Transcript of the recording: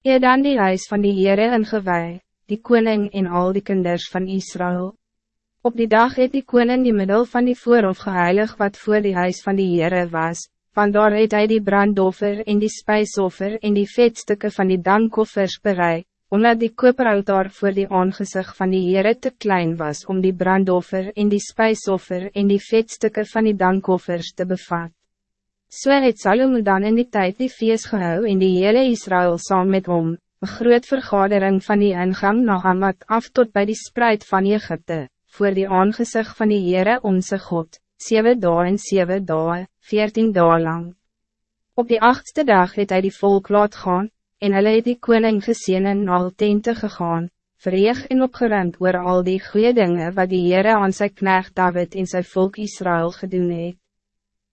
Je dan die huis van die Heere ingewij, die koning en al die kinders van Israël. Op die dag het die koning die middel van die voorhof geheilig wat voor die huis van die Heere was, vandaar het hy die brandoffer en die spijsoffer en die vetstukken van die dankoffers bereid, omdat die koperaltaar voor die aangezicht van die Heere te klein was om die brandoffer en die spijsoffer en die vetstukken van die dankoffers te bevat. So het Salomo dan in die tijd die feest gehou in die hele Israël saam met hom, een groot vergadering van die ingang na Hamad af tot bij die spreid van Egypte, voor die aangezicht van die Heere onze God, 7 dagen en 7 dagen, 14 dagen lang. Op die achtste dag het hij die volk laat gaan, en hulle het die koning gezien en al tente gegaan, verreeg en opgerend oor al die goede dingen wat die Heere aan sy knecht David en sy volk Israël gedoen het.